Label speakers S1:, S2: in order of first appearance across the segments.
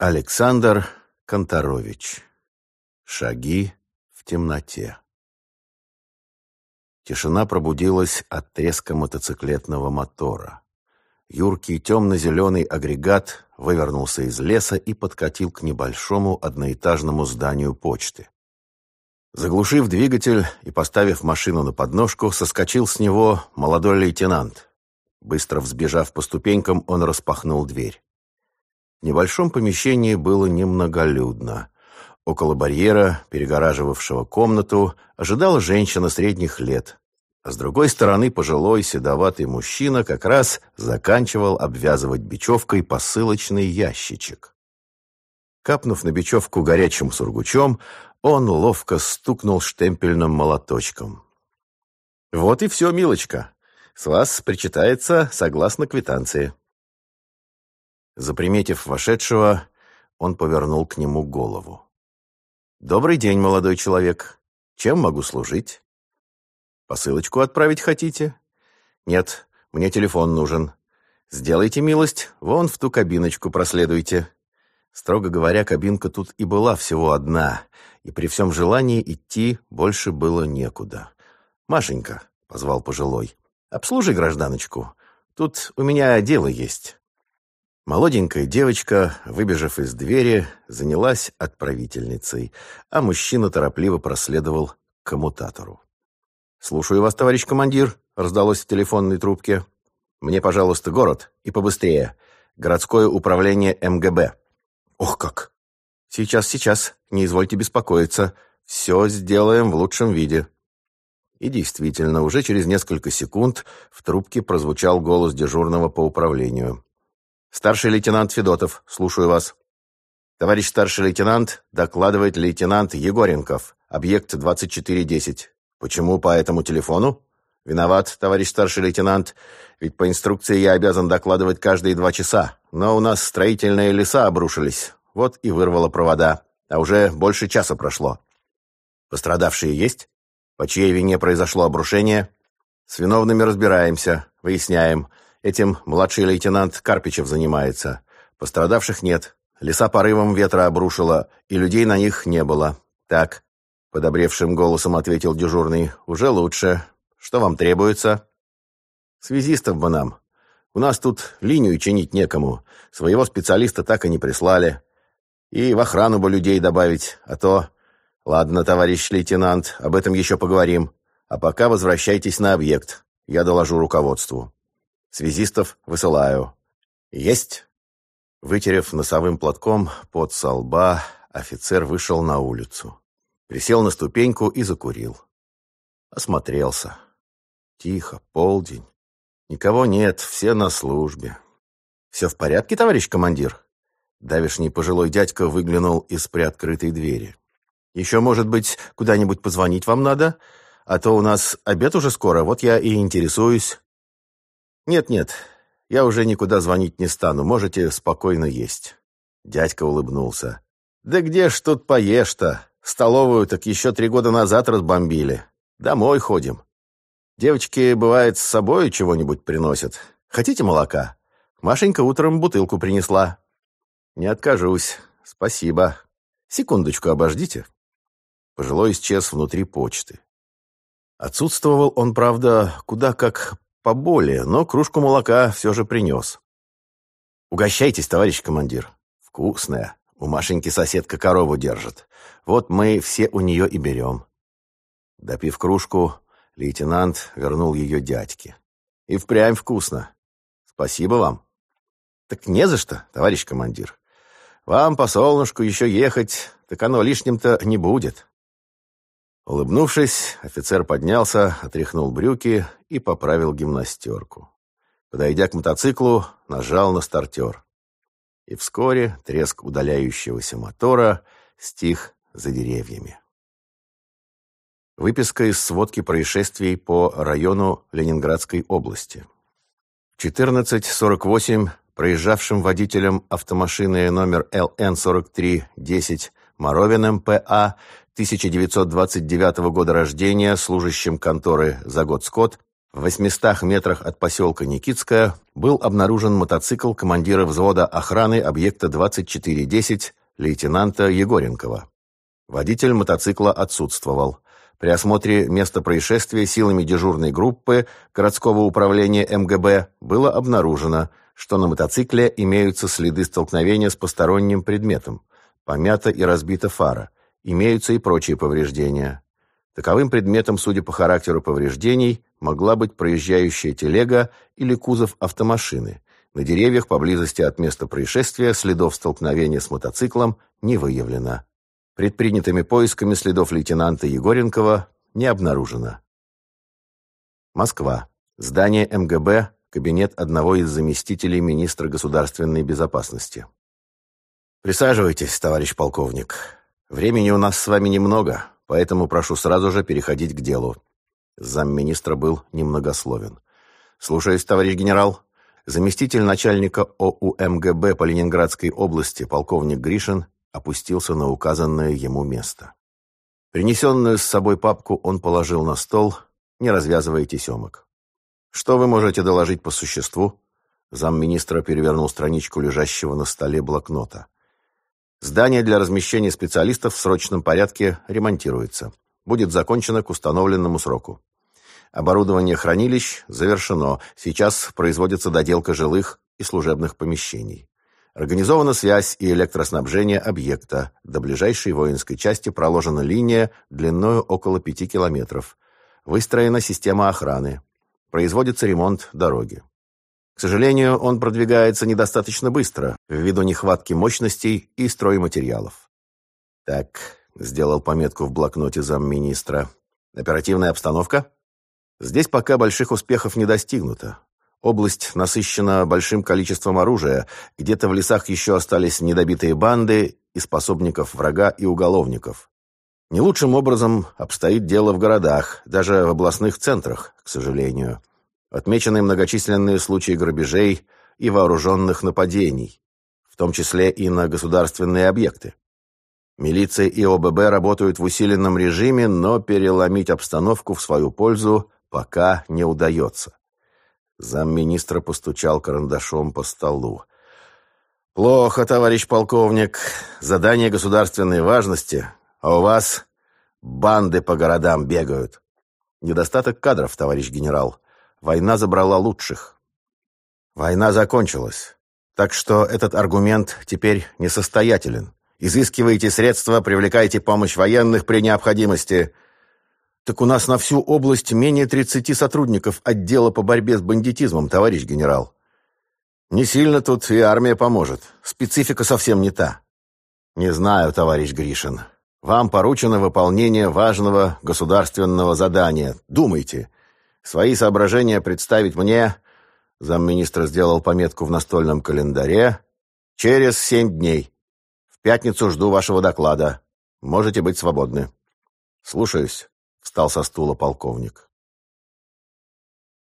S1: Александр Конторович. Шаги в темноте. Тишина пробудилась от треска мотоциклетного мотора. Юркий темно-зеленый агрегат вывернулся из леса и подкатил к небольшому одноэтажному зданию почты. Заглушив двигатель и поставив машину на подножку, соскочил с него молодой лейтенант. Быстро взбежав по ступенькам, он распахнул дверь. В небольшом помещении было немноголюдно. Около барьера, перегораживавшего комнату, ожидала женщина средних лет. А с другой стороны пожилой седоватый мужчина как раз заканчивал обвязывать бечевкой посылочный ящичек. Капнув на бечевку горячим сургучом, он ловко стукнул штемпельным молоточком. «Вот и все, милочка. С вас причитается согласно квитанции». Заприметив вошедшего, он повернул к нему голову. «Добрый день, молодой человек. Чем могу служить? Посылочку отправить хотите? Нет, мне телефон нужен. Сделайте милость, вон в ту кабиночку проследуйте». Строго говоря, кабинка тут и была всего одна, и при всем желании идти больше было некуда. «Машенька», — позвал пожилой, — «обслужи гражданочку. Тут у меня дело есть». Молоденькая девочка, выбежав из двери, занялась отправительницей, а мужчина торопливо проследовал к коммутатору. «Слушаю вас, товарищ командир», — раздалось в телефонной трубке. «Мне, пожалуйста, город, и побыстрее. Городское управление МГБ». «Ох как!» «Сейчас, сейчас, не извольте беспокоиться. Все сделаем в лучшем виде». И действительно, уже через несколько секунд в трубке прозвучал голос дежурного по управлению. Старший лейтенант Федотов, слушаю вас. Товарищ старший лейтенант, докладывает лейтенант Егоренков, объект 2410. Почему по этому телефону? Виноват, товарищ старший лейтенант, ведь по инструкции я обязан докладывать каждые два часа. Но у нас строительные леса обрушились, вот и вырвало провода, а уже больше часа прошло. Пострадавшие есть? По чьей вине произошло обрушение? С виновными разбираемся, выясняем. Этим младший лейтенант Карпичев занимается. Пострадавших нет. Леса порывом ветра обрушила, и людей на них не было. Так, подобревшим голосом ответил дежурный. Уже лучше. Что вам требуется? Связистов бы нам. У нас тут линию чинить некому. Своего специалиста так и не прислали. И в охрану бы людей добавить, а то... Ладно, товарищ лейтенант, об этом еще поговорим. А пока возвращайтесь на объект. Я доложу руководству. Связистов высылаю. Есть. Вытерев носовым платком под со лба, офицер вышел на улицу. Присел на ступеньку и закурил. Осмотрелся. Тихо, полдень. Никого нет, все на службе. «Все в порядке, товарищ командир?» Давишний пожилой дядька выглянул из приоткрытой двери. «Еще, может быть, куда-нибудь позвонить вам надо? А то у нас обед уже скоро, вот я и интересуюсь». «Нет-нет, я уже никуда звонить не стану, можете спокойно есть». Дядька улыбнулся. «Да где ж тут поешь-то? Столовую так еще три года назад разбомбили. Домой ходим. Девочки, бывает, с собой чего-нибудь приносят. Хотите молока? Машенька утром бутылку принесла». «Не откажусь. Спасибо. Секундочку обождите». Пожилой исчез внутри почты. Отсутствовал он, правда, куда как поболее, но кружку молока все же принес. «Угощайтесь, товарищ командир. Вкусная. У Машеньки соседка корову держит. Вот мы все у нее и берем». Допив кружку, лейтенант вернул ее дядьке. «И впрямь вкусно. Спасибо вам». «Так не за что, товарищ командир. Вам по солнышку еще ехать, так оно лишним-то не будет». Улыбнувшись, офицер поднялся, отряхнул брюки и поправил гимнастерку. Подойдя к мотоциклу, нажал на стартер. И вскоре треск удаляющегося мотора стих за деревьями. Выписка из сводки происшествий по району Ленинградской области. В 14.48 проезжавшим водителем автомашины номер ЛН-4310 Моровиным П.А. 1929 года рождения, служащим конторы «За год Скотт», В 800 метрах от поселка Никитская был обнаружен мотоцикл командира взвода охраны объекта 2410 лейтенанта Егоренкова. Водитель мотоцикла отсутствовал. При осмотре места происшествия силами дежурной группы городского управления МГБ было обнаружено, что на мотоцикле имеются следы столкновения с посторонним предметом. Помята и разбита фара. Имеются и прочие повреждения. Таковым предметом, судя по характеру повреждений, могла быть проезжающая телега или кузов автомашины. На деревьях поблизости от места происшествия следов столкновения с мотоциклом не выявлено. Предпринятыми поисками следов лейтенанта Егоренкова не обнаружено. Москва. Здание МГБ, кабинет одного из заместителей министра государственной безопасности. Присаживайтесь, товарищ полковник. Времени у нас с вами немного, поэтому прошу сразу же переходить к делу». Замминистра был немногословен. «Слушаюсь, товарищ генерал». Заместитель начальника ОУМГБ по Ленинградской области, полковник Гришин, опустился на указанное ему место. Принесенную с собой папку он положил на стол, не развязывая тесемок. «Что вы можете доложить по существу?» Замминистра перевернул страничку лежащего на столе блокнота. Здание для размещения специалистов в срочном порядке ремонтируется. Будет закончено к установленному сроку. Оборудование хранилищ завершено. Сейчас производится доделка жилых и служебных помещений. Организована связь и электроснабжение объекта. До ближайшей воинской части проложена линия длиною около 5 километров. Выстроена система охраны. Производится ремонт дороги. К сожалению, он продвигается недостаточно быстро, ввиду нехватки мощностей и стройматериалов. Так, сделал пометку в блокноте замминистра. Оперативная обстановка? Здесь пока больших успехов не достигнуто. Область насыщена большим количеством оружия, где-то в лесах еще остались недобитые банды и способников врага и уголовников. Не лучшим образом обстоит дело в городах, даже в областных центрах, к сожалению. Отмечены многочисленные случаи грабежей и вооруженных нападений, в том числе и на государственные объекты. Милиция и ОББ работают в усиленном режиме, но переломить обстановку в свою пользу пока не удается. Замминистра постучал карандашом по столу. «Плохо, товарищ полковник. Задание государственной важности, а у вас банды по городам бегают. Недостаток кадров, товарищ генерал. Война забрала лучших. Война закончилась. Так что этот аргумент теперь несостоятелен. Изыскивайте средства, привлекайте помощь военных при необходимости. Так у нас на всю область менее 30 сотрудников отдела по борьбе с бандитизмом, товарищ генерал. Не сильно тут и армия поможет. Специфика совсем не та. Не знаю, товарищ Гришин. Вам поручено выполнение важного государственного задания. Думайте. Свои соображения представить мне, замминистра сделал пометку в настольном календаре, через семь дней. В пятницу жду вашего доклада. Можете быть свободны. Слушаюсь, встал со стула полковник.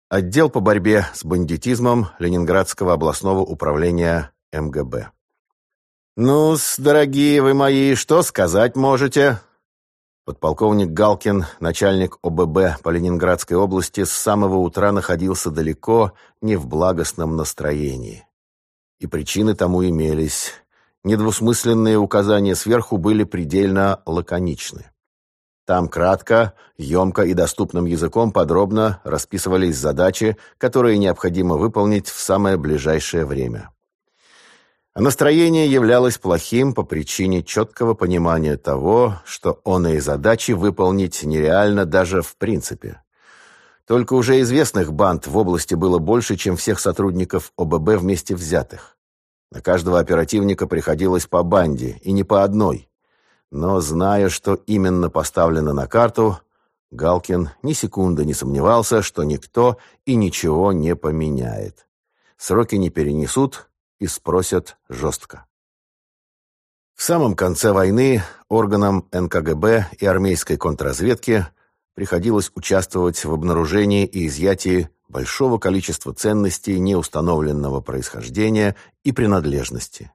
S1: Отдел по борьбе с бандитизмом Ленинградского областного управления МГБ. ну дорогие вы мои, что сказать можете?» Подполковник Галкин, начальник ОББ по Ленинградской области, с самого утра находился далеко не в благостном настроении. И причины тому имелись. Недвусмысленные указания сверху были предельно лаконичны. Там кратко, емко и доступным языком подробно расписывались задачи, которые необходимо выполнить в самое ближайшее время. А настроение являлось плохим по причине четкого понимания того, что он и задачи выполнить нереально даже в принципе. Только уже известных банд в области было больше, чем всех сотрудников ОББ вместе взятых. На каждого оперативника приходилось по банде, и не по одной. Но, зная, что именно поставлено на карту, Галкин ни секунды не сомневался, что никто и ничего не поменяет. Сроки не перенесут, и спросят жестко. В самом конце войны органам НКГБ и армейской контрразведки приходилось участвовать в обнаружении и изъятии большого количества ценностей неустановленного происхождения и принадлежности.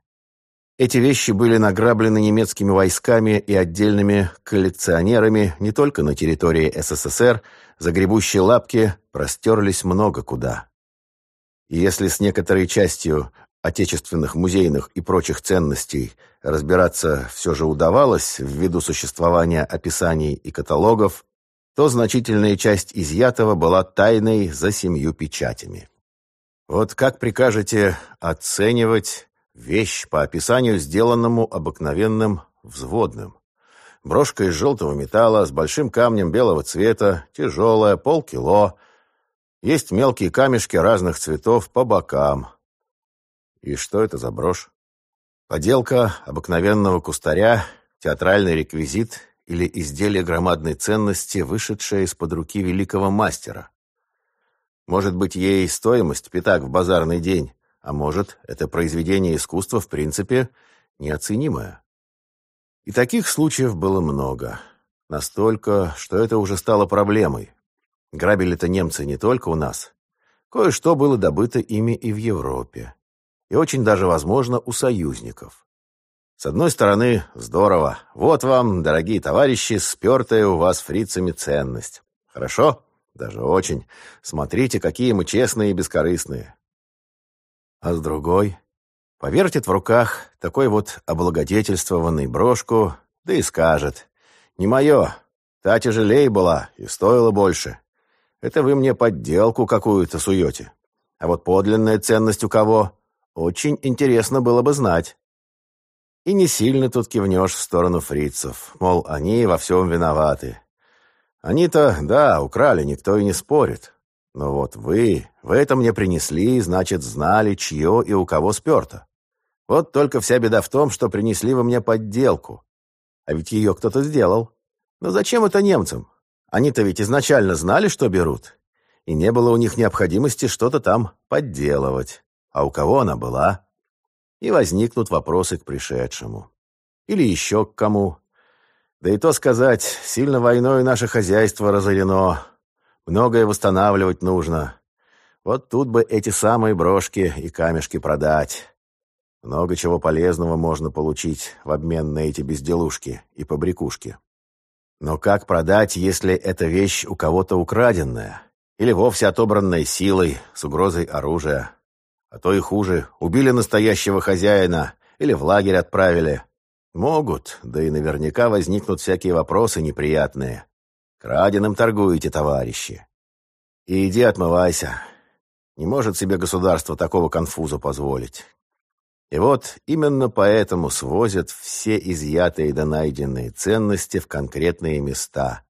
S1: Эти вещи были награблены немецкими войсками и отдельными коллекционерами не только на территории СССР, загребущие лапки простерлись много куда. И если с некоторой частью отечественных музейных и прочих ценностей разбираться все же удавалось ввиду существования описаний и каталогов, то значительная часть изъятого была тайной за семью печатями. Вот как прикажете оценивать вещь по описанию, сделанному обыкновенным взводным? Брошка из желтого металла с большим камнем белого цвета, тяжелая, полкило. Есть мелкие камешки разных цветов по бокам. И что это за брошь? Поделка обыкновенного кустаря, театральный реквизит или изделие громадной ценности, вышедшее из-под руки великого мастера. Может быть, ей стоимость пятак в базарный день, а может, это произведение искусства в принципе неоценимое. И таких случаев было много. Настолько, что это уже стало проблемой. Грабили-то немцы не только у нас. Кое-что было добыто ими и в Европе. И очень даже, возможно, у союзников. С одной стороны, здорово. Вот вам, дорогие товарищи, спертая у вас фрицами ценность. Хорошо? Даже очень. Смотрите, какие мы честные и бескорыстные. А с другой, повертит в руках такой вот облагодетельствованный брошку, да и скажет. Не мое, та тяжелее была и стоила больше. Это вы мне подделку какую-то суете. А вот подлинная ценность у кого? Очень интересно было бы знать. И не сильно тут кивнешь в сторону фрицев, мол, они во всем виноваты. Они-то, да, украли, никто и не спорит. Но вот вы, вы это мне принесли, значит, знали, чье и у кого сперто. Вот только вся беда в том, что принесли вы мне подделку. А ведь ее кто-то сделал. Но зачем это немцам? Они-то ведь изначально знали, что берут. И не было у них необходимости что-то там подделывать. А у кого она была? И возникнут вопросы к пришедшему. Или еще к кому. Да и то сказать, сильно войной наше хозяйство разорено. Многое восстанавливать нужно. Вот тут бы эти самые брошки и камешки продать. Много чего полезного можно получить в обмен на эти безделушки и побрякушки. Но как продать, если эта вещь у кого-то украденная? Или вовсе отобранная силой, с угрозой оружия? А то и хуже, убили настоящего хозяина или в лагерь отправили. Могут, да и наверняка возникнут всякие вопросы неприятные. Краденым торгуете, товарищи. И иди отмывайся. Не может себе государство такого конфуза позволить. И вот именно поэтому свозят все изъятые да найденные ценности в конкретные места.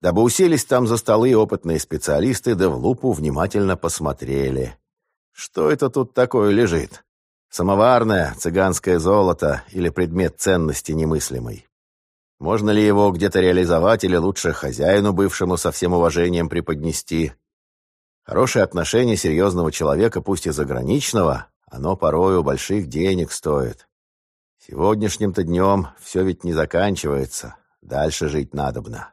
S1: Дабы уселись там за столы опытные специалисты, да в лупу внимательно посмотрели. Что это тут такое лежит? Самоварное, цыганское золото или предмет ценности немыслимой. Можно ли его где-то реализовать или лучше хозяину бывшему со всем уважением преподнести? Хорошее отношение серьезного человека, пусть и заграничного, оно порою больших денег стоит. Сегодняшним-то днем все ведь не заканчивается, дальше жить надобно.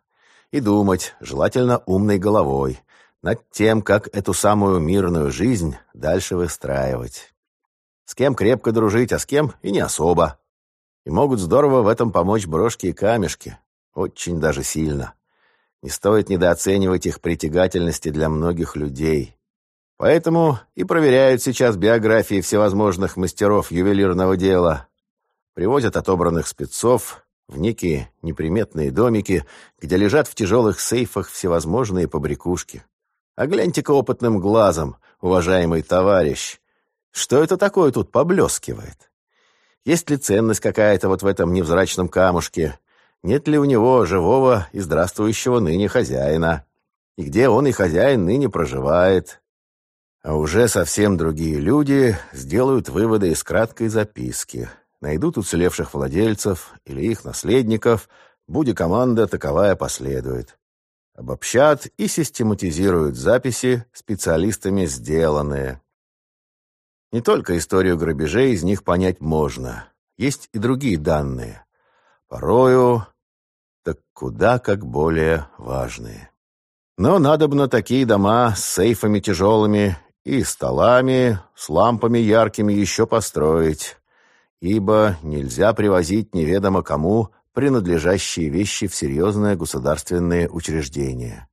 S1: И думать, желательно умной головой, над тем, как эту самую мирную жизнь дальше выстраивать. С кем крепко дружить, а с кем и не особо. И могут здорово в этом помочь брошки и камешки. Очень даже сильно. Не стоит недооценивать их притягательности для многих людей. Поэтому и проверяют сейчас биографии всевозможных мастеров ювелирного дела. Привозят отобранных спецов в некие неприметные домики, где лежат в тяжелых сейфах всевозможные побрякушки. А гляньте-ка опытным глазом, уважаемый товарищ, что это такое тут поблескивает? Есть ли ценность какая-то вот в этом невзрачном камушке? Нет ли у него живого и здравствующего ныне хозяина? И где он и хозяин ныне проживает? А уже совсем другие люди сделают выводы из краткой записки. Найдут уцелевших владельцев или их наследников, будь команда таковая последует. Обобщат и систематизируют записи специалистами сделанные. Не только историю грабежей из них понять можно. Есть и другие данные. Порою, так куда как более важные. Но надобно такие дома с сейфами тяжелыми и столами, с лампами яркими еще построить, ибо нельзя привозить неведомо кому принадлежащие вещи в серьезное государственное учреждение.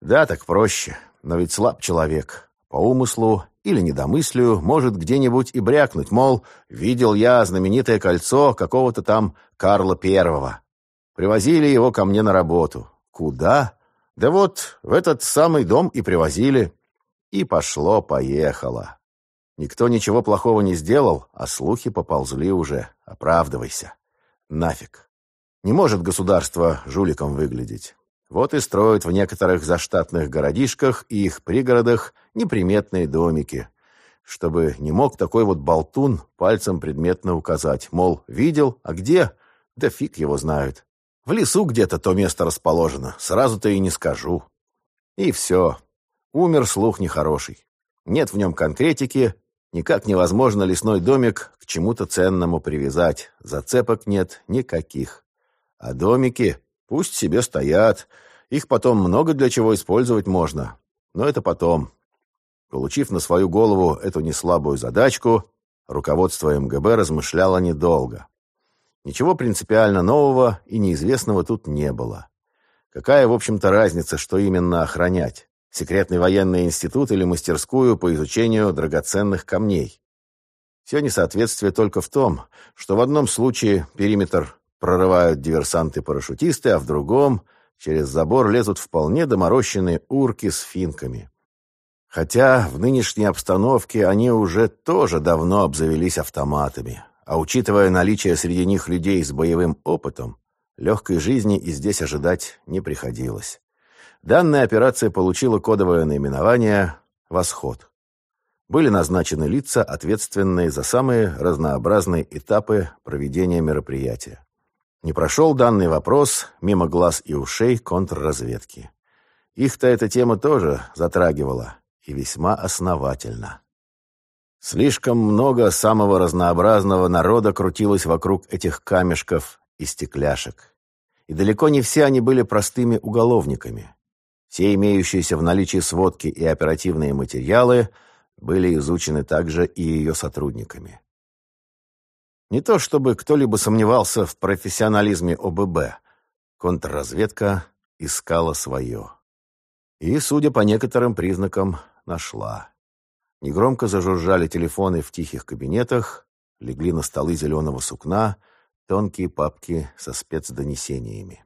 S1: Да, так проще, но ведь слаб человек. По умыслу или недомыслию может где-нибудь и брякнуть, мол, видел я знаменитое кольцо какого-то там Карла Первого. Привозили его ко мне на работу. Куда? Да вот, в этот самый дом и привозили. И пошло-поехало. Никто ничего плохого не сделал, а слухи поползли уже. Оправдывайся. Нафиг. Не может государство жуликом выглядеть. Вот и строят в некоторых заштатных городишках и их пригородах неприметные домики, чтобы не мог такой вот болтун пальцем предметно указать, мол, видел, а где? Да фиг его знают. В лесу где-то то место расположено, сразу-то и не скажу. И все. Умер слух нехороший. Нет в нем конкретики, никак невозможно лесной домик к чему-то ценному привязать, зацепок нет никаких. А домики Пусть себе стоят. Их потом много для чего использовать можно. Но это потом. Получив на свою голову эту неслабую задачку, руководство МГБ размышляло недолго. Ничего принципиально нового и неизвестного тут не было. Какая, в общем-то, разница, что именно охранять? Секретный военный институт или мастерскую по изучению драгоценных камней? Все несоответствие только в том, что в одном случае периметр прорывают диверсанты-парашютисты, а в другом через забор лезут вполне доморощенные урки с финками. Хотя в нынешней обстановке они уже тоже давно обзавелись автоматами, а учитывая наличие среди них людей с боевым опытом, легкой жизни и здесь ожидать не приходилось. Данная операция получила кодовое наименование «Восход». Были назначены лица, ответственные за самые разнообразные этапы проведения мероприятия. Не прошел данный вопрос мимо глаз и ушей контрразведки. Их-то эта тема тоже затрагивала, и весьма основательно. Слишком много самого разнообразного народа крутилось вокруг этих камешков и стекляшек. И далеко не все они были простыми уголовниками. Все имеющиеся в наличии сводки и оперативные материалы были изучены также и ее сотрудниками. Не то чтобы кто-либо сомневался в профессионализме ОББ. Контрразведка искала свое. И, судя по некоторым признакам, нашла. Негромко зажужжали телефоны в тихих кабинетах, легли на столы зеленого сукна тонкие папки со спецдонесениями.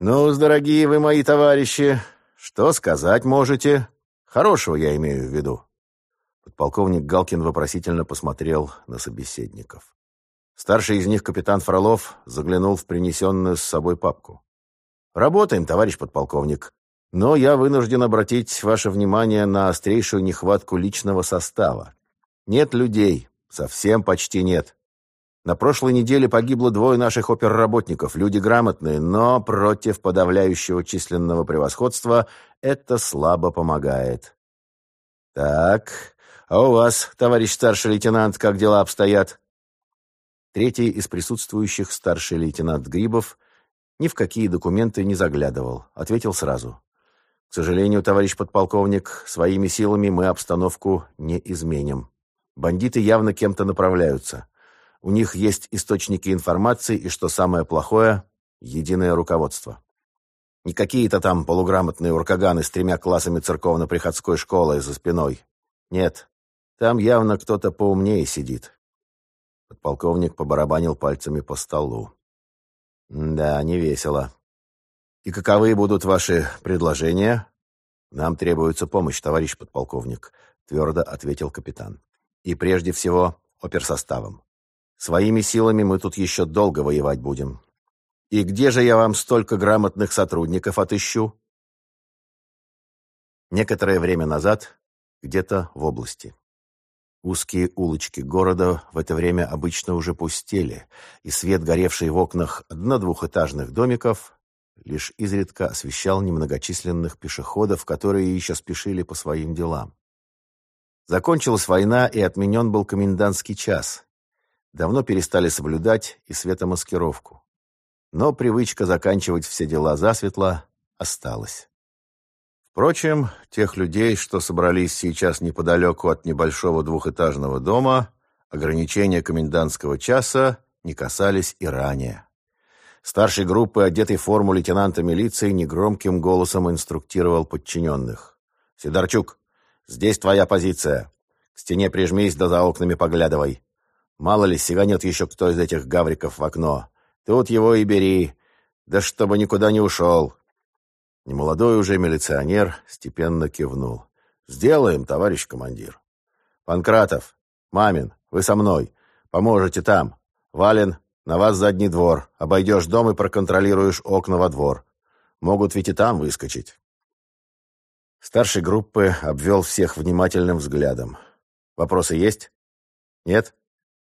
S1: ну дорогие вы мои товарищи, что сказать можете? Хорошего я имею в виду. Подполковник Галкин вопросительно посмотрел на собеседников. Старший из них, капитан Фролов, заглянул в принесенную с собой папку. «Работаем, товарищ подполковник. Но я вынужден обратить ваше внимание на острейшую нехватку личного состава. Нет людей, совсем почти нет. На прошлой неделе погибло двое наших оперработников, люди грамотные, но против подавляющего численного превосходства это слабо помогает. Так, а у вас, товарищ старший лейтенант, как дела обстоят?» Третий из присутствующих, старший лейтенант Грибов, ни в какие документы не заглядывал, ответил сразу. «К сожалению, товарищ подполковник, своими силами мы обстановку не изменим. Бандиты явно кем-то направляются. У них есть источники информации и, что самое плохое, единое руководство. Не какие-то там полуграмотные уркаганы с тремя классами церковно-приходской школы за спиной. Нет, там явно кто-то поумнее сидит. Подполковник побарабанил пальцами по столу. Да, не весело. И каковы будут ваши предложения? Нам требуется помощь, товарищ подполковник, твердо ответил капитан. И прежде всего оперсоставом. Своими силами мы тут еще долго воевать будем. И где же я вам столько грамотных сотрудников отыщу? Некоторое время назад, где-то в области. Узкие улочки города в это время обычно уже пустели, и свет, горевший в окнах одно-двухэтажных домиков, лишь изредка освещал немногочисленных пешеходов, которые еще спешили по своим делам. Закончилась война, и отменен был комендантский час. Давно перестали соблюдать и светомаскировку. Но привычка заканчивать все дела засветло осталась. Впрочем, тех людей, что собрались сейчас неподалеку от небольшого двухэтажного дома, ограничения комендантского часа не касались и ранее. Старший группы, одетый в форму лейтенанта милиции, негромким голосом инструктировал подчиненных. «Сидорчук, здесь твоя позиция. К стене прижмись, да за окнами поглядывай. Мало ли, сиганет еще кто из этих гавриков в окно. Тут его и бери. Да чтобы никуда не ушел». Немолодой уже милиционер степенно кивнул. «Сделаем, товарищ командир». «Панкратов, Мамин, вы со мной. Поможете там. Вален, на вас задний двор. Обойдешь дом и проконтролируешь окна во двор. Могут ведь и там выскочить». Старший группы обвел всех внимательным взглядом. «Вопросы есть? Нет?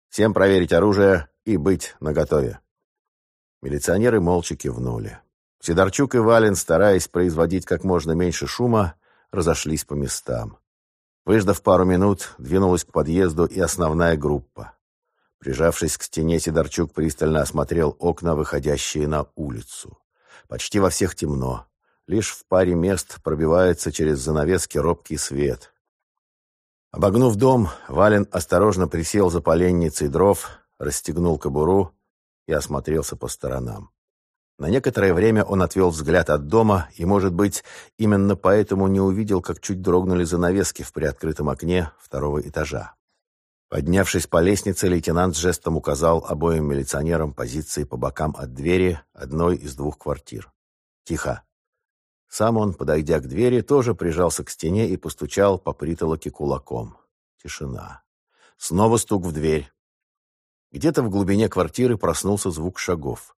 S1: Всем проверить оружие и быть наготове». Милиционеры молча кивнули. Сидорчук и Вален, стараясь производить как можно меньше шума, разошлись по местам. Выждав пару минут, двинулась к подъезду и основная группа. Прижавшись к стене, Сидорчук пристально осмотрел окна, выходящие на улицу. Почти во всех темно. Лишь в паре мест пробивается через занавески робкий свет. Обогнув дом, Вален осторожно присел за поленницей дров, расстегнул кобуру и осмотрелся по сторонам. На некоторое время он отвел взгляд от дома и, может быть, именно поэтому не увидел, как чуть дрогнули занавески в приоткрытом окне второго этажа. Поднявшись по лестнице, лейтенант жестом указал обоим милиционерам позиции по бокам от двери одной из двух квартир. «Тихо!» Сам он, подойдя к двери, тоже прижался к стене и постучал по притолоке кулаком. Тишина. Снова стук в дверь. Где-то в глубине квартиры проснулся звук шагов.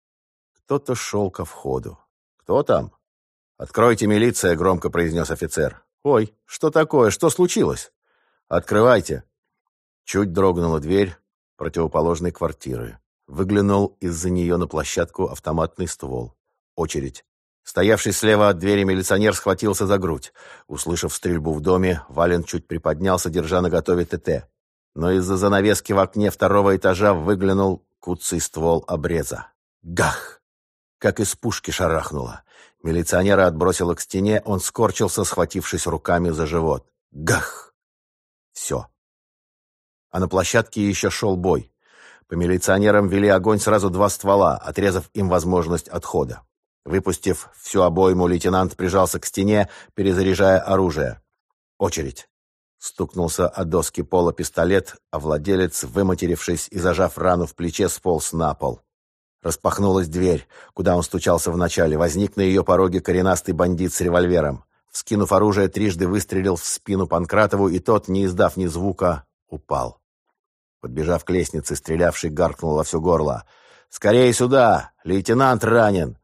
S1: Кто-то шел ко входу. «Кто там?» «Откройте, милиция!» — громко произнес офицер. «Ой, что такое? Что случилось?» «Открывайте!» Чуть дрогнула дверь противоположной квартиры. Выглянул из-за нее на площадку автоматный ствол. Очередь. Стоявший слева от двери милиционер схватился за грудь. Услышав стрельбу в доме, Вален чуть приподнялся, держа наготове ТТ. Но из-за занавески в окне второго этажа выглянул куцый ствол обреза. Гах! Как из пушки шарахнуло. Милиционера отбросило к стене, он скорчился, схватившись руками за живот. Гах! Все. А на площадке еще шел бой. По милиционерам вели огонь сразу два ствола, отрезав им возможность отхода. Выпустив всю обойму, лейтенант прижался к стене, перезаряжая оружие. Очередь. Стукнулся о доски пола пистолет, а владелец, выматерившись и зажав рану в плече, сполз на пол. Распахнулась дверь, куда он стучался вначале. Возник на ее пороге коренастый бандит с револьвером. Вскинув оружие, трижды выстрелил в спину Панкратову, и тот, не издав ни звука, упал. Подбежав к лестнице, стрелявший гаркнул во все горло. «Скорее сюда! Лейтенант ранен!»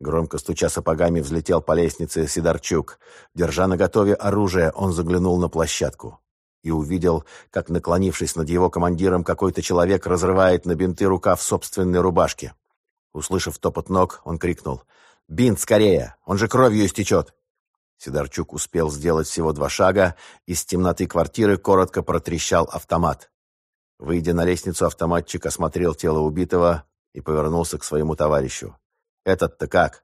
S1: Громко стуча сапогами, взлетел по лестнице Сидорчук. Держа наготове оружие, он заглянул на площадку и увидел, как, наклонившись над его командиром, какой-то человек разрывает на бинты рукав собственной рубашки. Услышав топот ног, он крикнул «Бинт скорее! Он же кровью истечет!» Сидорчук успел сделать всего два шага, из темноты квартиры коротко протрещал автомат. Выйдя на лестницу, автоматчик осмотрел тело убитого и повернулся к своему товарищу. «Этот-то как?»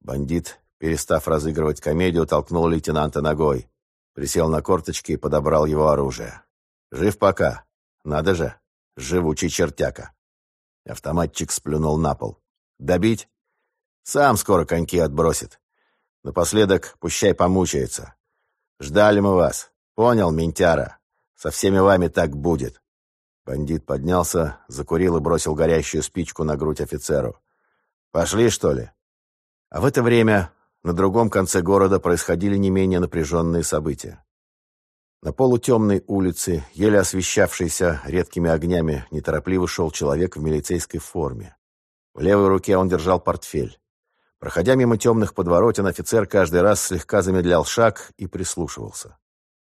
S1: Бандит, перестав разыгрывать комедию, толкнул лейтенанта ногой. Присел на корточки и подобрал его оружие. «Жив пока. Надо же. Живучий чертяка». Автоматчик сплюнул на пол. «Добить? Сам скоро коньки отбросит. Напоследок пущай помучается. Ждали мы вас. Понял, ментяра? Со всеми вами так будет». Бандит поднялся, закурил и бросил горящую спичку на грудь офицеру. «Пошли, что ли?» А в это время на другом конце города происходили не менее напряженные события. На полутемной улице, еле освещавшейся редкими огнями, неторопливо шел человек в милицейской форме. В левой руке он держал портфель. Проходя мимо темных подворотен, офицер каждый раз слегка замедлял шаг и прислушивался.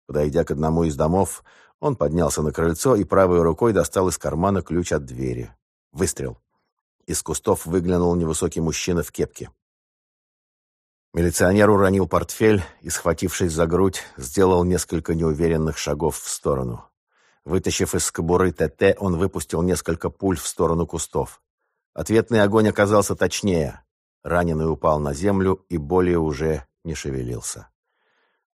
S1: Подойдя к одному из домов, он поднялся на крыльцо и правой рукой достал из кармана ключ от двери. Выстрел. Из кустов выглянул невысокий мужчина в кепке. Милиционер уронил портфель и, схватившись за грудь, сделал несколько неуверенных шагов в сторону. Вытащив из кобуры ТТ, он выпустил несколько пуль в сторону кустов. Ответный огонь оказался точнее. Раненый упал на землю и более уже не шевелился.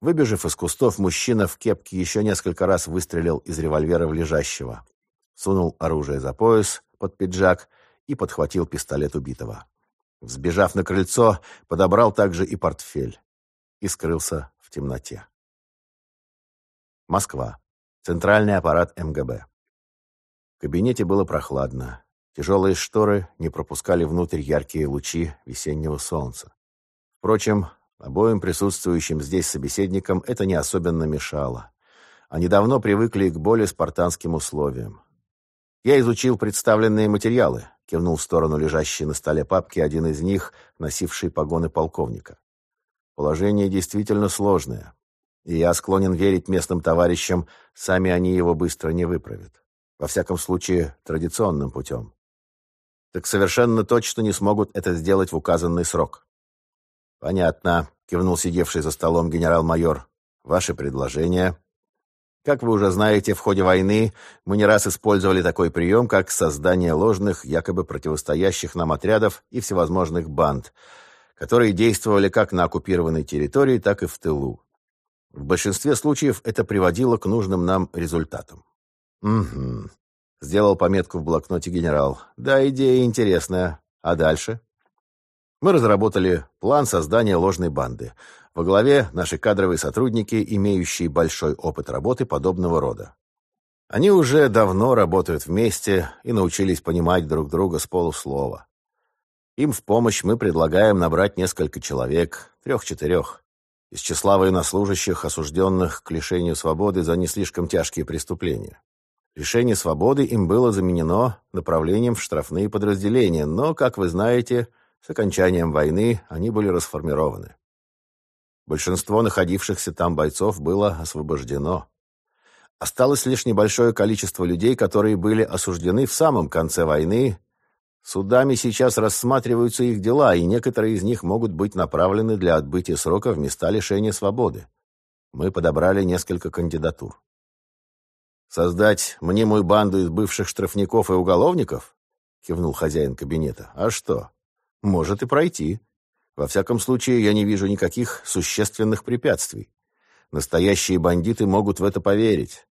S1: Выбежав из кустов, мужчина в кепке еще несколько раз выстрелил из револьвера в лежащего. Сунул оружие за пояс под пиджак и подхватил пистолет убитого. Взбежав на крыльцо, подобрал также и портфель и скрылся в темноте. Москва. Центральный аппарат МГБ. В кабинете было прохладно. Тяжелые шторы не пропускали внутрь яркие лучи весеннего солнца. Впрочем, обоим присутствующим здесь собеседникам это не особенно мешало. Они давно привыкли к более спартанским условиям. «Я изучил представленные материалы», — кивнул в сторону лежащей на столе папки один из них, носивший погоны полковника. «Положение действительно сложное, и я склонен верить местным товарищам, сами они его быстро не выправят. Во всяком случае, традиционным путем. Так совершенно точно не смогут это сделать в указанный срок». «Понятно», — кивнул сидевший за столом генерал-майор. «Ваши предложения?» Как вы уже знаете, в ходе войны мы не раз использовали такой прием, как создание ложных, якобы противостоящих нам отрядов и всевозможных банд, которые действовали как на оккупированной территории, так и в тылу. В большинстве случаев это приводило к нужным нам результатам. «Угу», — сделал пометку в блокноте генерал. «Да, идея интересная. А дальше?» Мы разработали план создания ложной банды. Во главе наши кадровые сотрудники, имеющие большой опыт работы подобного рода. Они уже давно работают вместе и научились понимать друг друга с полуслова. Им в помощь мы предлагаем набрать несколько человек, трех-четырех, из числа военнослужащих, осужденных к лишению свободы за не слишком тяжкие преступления. Лишение свободы им было заменено направлением в штрафные подразделения, но, как вы знаете, с окончанием войны они были расформированы. Большинство находившихся там бойцов было освобождено. Осталось лишь небольшое количество людей, которые были осуждены в самом конце войны. Судами сейчас рассматриваются их дела, и некоторые из них могут быть направлены для отбытия срока в места лишения свободы. Мы подобрали несколько кандидатур. «Создать мнимую банду из бывших штрафников и уголовников?» — кивнул хозяин кабинета. «А что? Может и пройти. Во всяком случае, я не вижу никаких существенных препятствий. Настоящие бандиты могут в это поверить.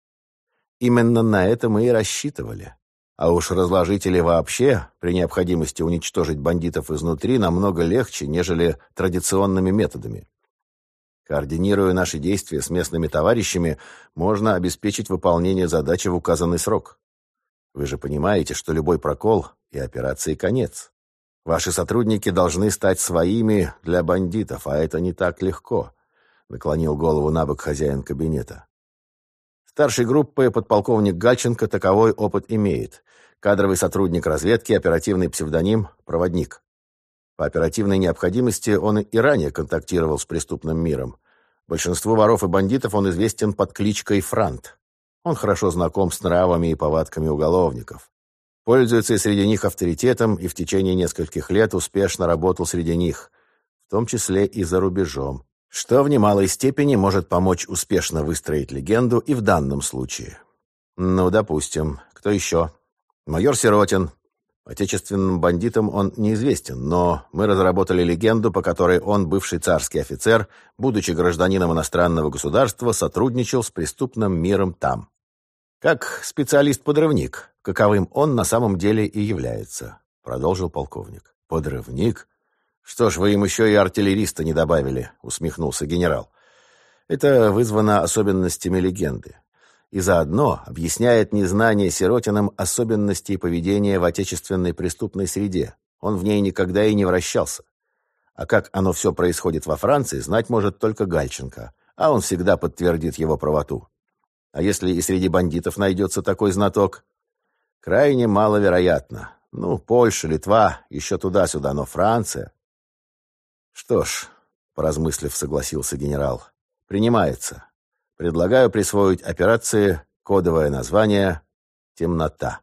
S1: Именно на это мы и рассчитывали. А уж разложители вообще, при необходимости уничтожить бандитов изнутри, намного легче, нежели традиционными методами. Координируя наши действия с местными товарищами, можно обеспечить выполнение задачи в указанный срок. Вы же понимаете, что любой прокол и операции конец. Ваши сотрудники должны стать своими для бандитов, а это не так легко», — наклонил голову на бок хозяин кабинета. Старшей группы подполковник Гальченко таковой опыт имеет. Кадровый сотрудник разведки, оперативный псевдоним «Проводник». По оперативной необходимости он и ранее контактировал с преступным миром. Большинству воров и бандитов он известен под кличкой Франт. Он хорошо знаком с нравами и повадками уголовников. Пользуется и среди них авторитетом и в течение нескольких лет успешно работал среди них, в том числе и за рубежом, что в немалой степени может помочь успешно выстроить легенду и в данном случае. Ну, допустим. Кто еще? Майор Сиротин. Отечественным бандитам он неизвестен, но мы разработали легенду, по которой он, бывший царский офицер, будучи гражданином иностранного государства, сотрудничал с преступным миром там. Как специалист-подрывник, каковым он на самом деле и является, продолжил полковник. Подрывник? Что ж, вы им еще и артиллериста не добавили, усмехнулся генерал. Это вызвано особенностями легенды. И заодно объясняет незнание Сиротиным особенностей поведения в отечественной преступной среде. Он в ней никогда и не вращался. А как оно все происходит во Франции, знать может только Гальченко, а он всегда подтвердит его правоту. А если и среди бандитов найдется такой знаток? Крайне маловероятно. Ну, Польша, Литва, еще туда-сюда, но Франция... Что ж, поразмыслив, согласился генерал, принимается. Предлагаю присвоить операции кодовое название «Темнота».